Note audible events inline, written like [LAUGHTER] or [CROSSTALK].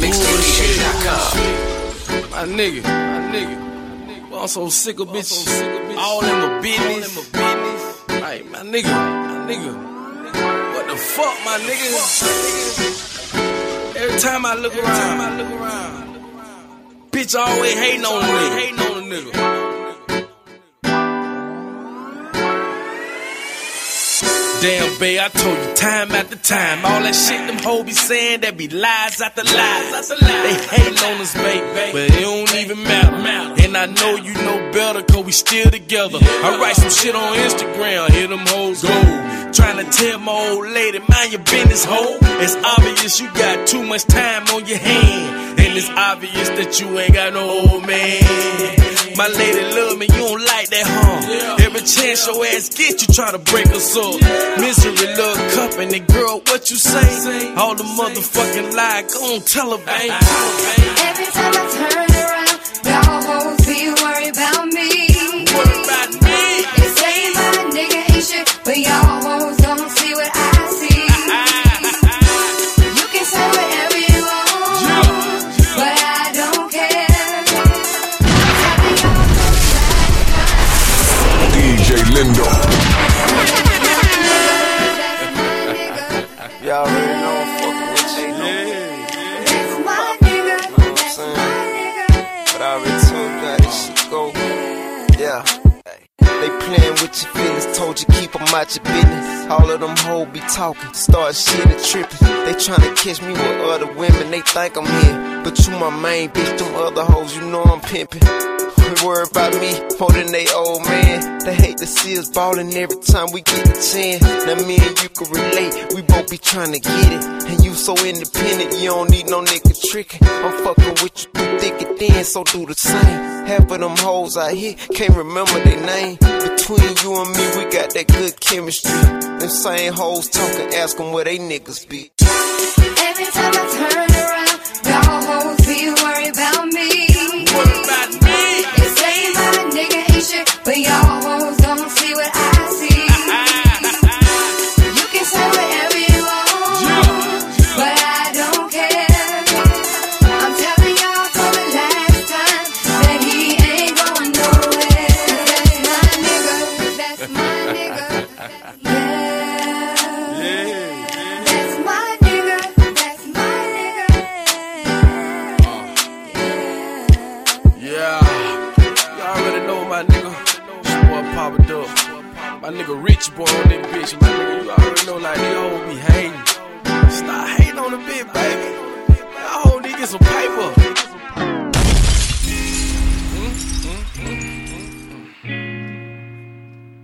MixtapeDJ.com. My nigga, my nigga. Well, I'm so sick of bitches. All in my business. Hey, my nigga, my nigga. What the fuck, my nigga? Every time I look around, I look around. Bitch always hating on the nigga. Hating on the nigga. Damn, babe, I told you time after time. All that shit them hoes be saying, that be lies after lies. They hating on us, babe, but it don't even matter. And I know you know better, cause we still together. I write some shit on Instagram, hear them hoes go. Trying to tell my old lady, mind your business, hoe. It's obvious you got too much time on your hand. And it's obvious that you ain't got no old man. My lady love me, you don't like that, huh? Every chance your ass get, you try to break us up. Misery love company, girl, what you say? All the motherfucking lie, go on, tell her, babe. [LAUGHS] Every time I turn DJ Lindo. [LAUGHS] Y'all already know I'm fucking with you. that's my nigga, that's saying? my nigga. But I already told you how this shit go. Yeah. They playing with your feelings, told you keep 'em out your business. All of them hoes be talking, start shit and tripping. They tryna catch me with other women, they think I'm here. But you my main bitch, them other hoes, you know I'm pimping. They worry about me more than they old man. They hate to see us ballin' every time we get the chance. Now me and you can relate, we both be tryna get it. And you so independent, you don't need no nigga trickin'. I'm fuckin' with you through thick and thin, so do the same. Half of them hoes I here can't remember their name. Between you and me, we got that good chemistry. Them same hoes talkin', ask them where they niggas be. But y'all hoes don't see what I see. You can say whatever you want, but I don't care. I'm telling y'all for the last time that he ain't going nowhere. That's my nigga, that's my nigga. Yeah. That's my nigga, that's my nigga. Yeah, you already know my nigga. Papa Duck. My nigga Rich boy on this bitch. My nigga, you already know like the bitch,